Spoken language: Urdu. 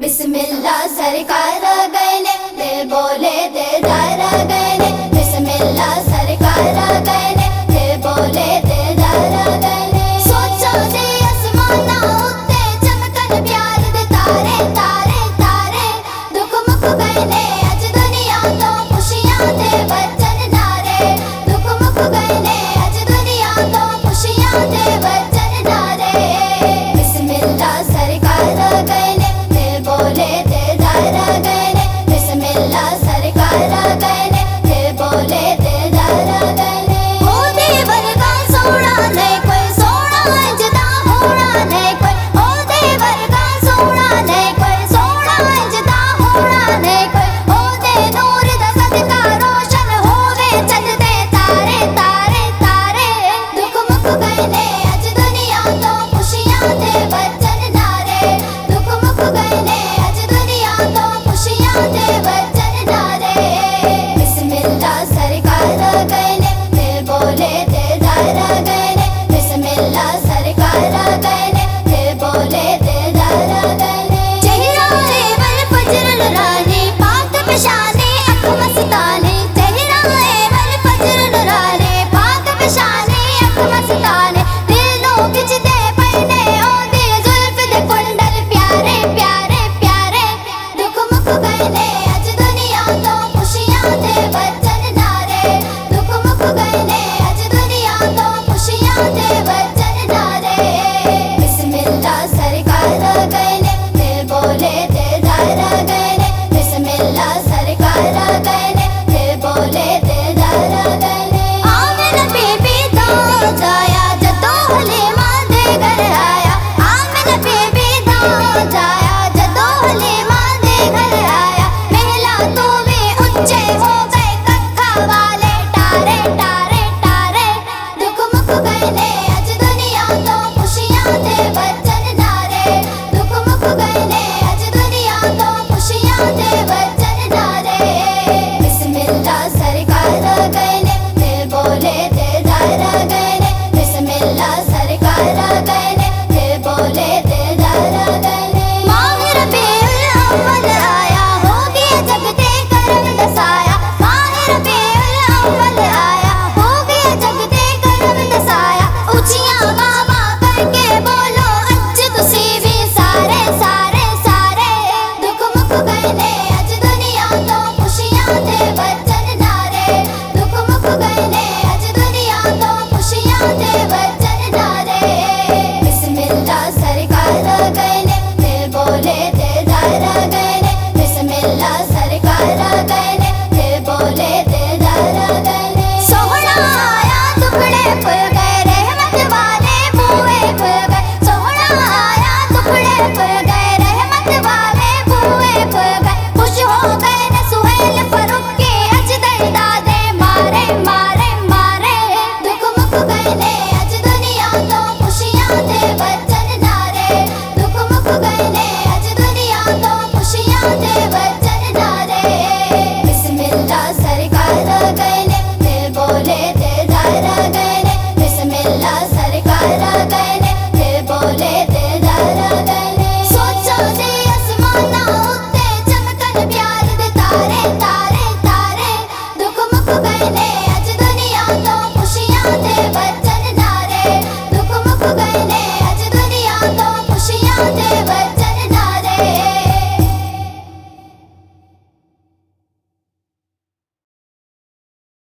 بسم اللہ سرکار گئے